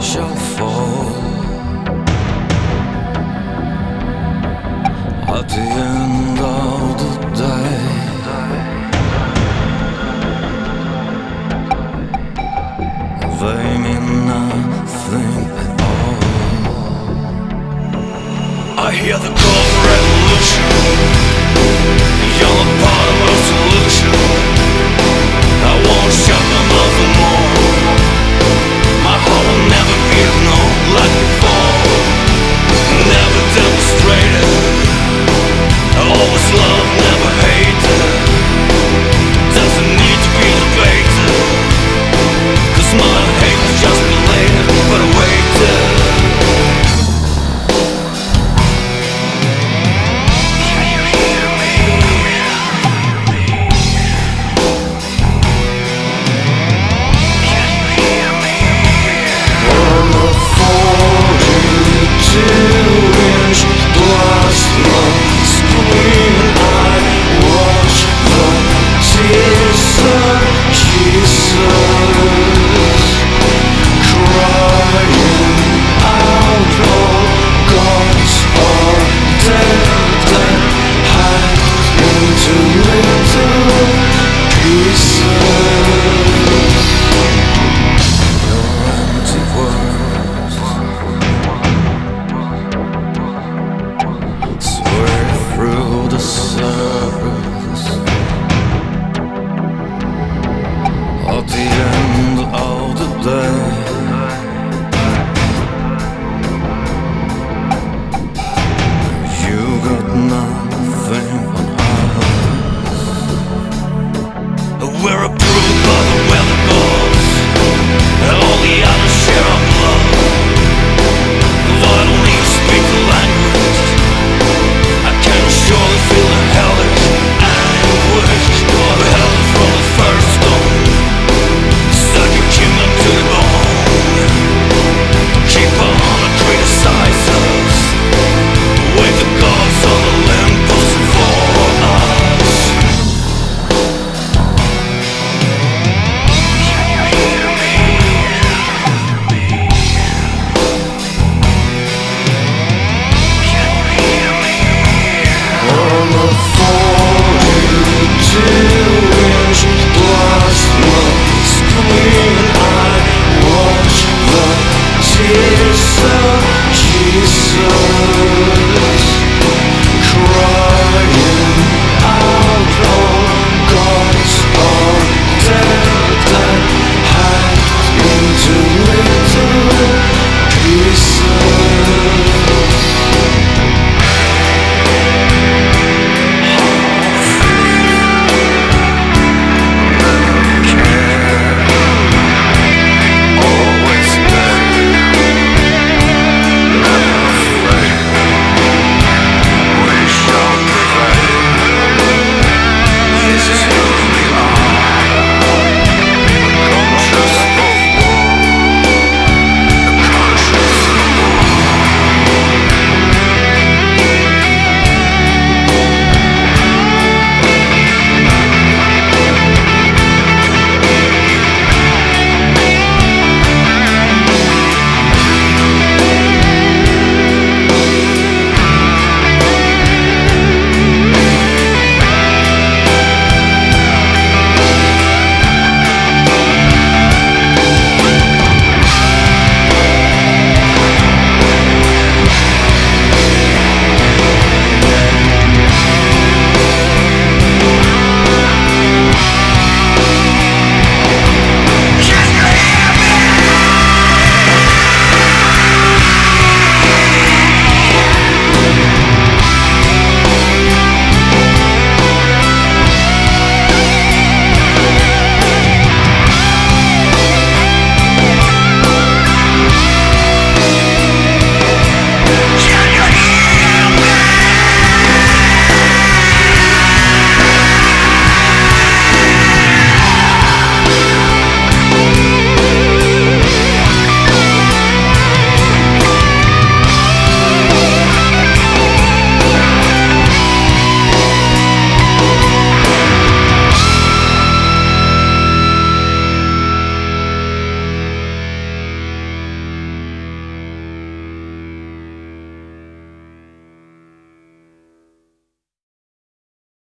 shall fall at the end of the day. They mean nothing at all. I hear the call for revolution. You're a part of the solution. I won't shut my mouth. We're approved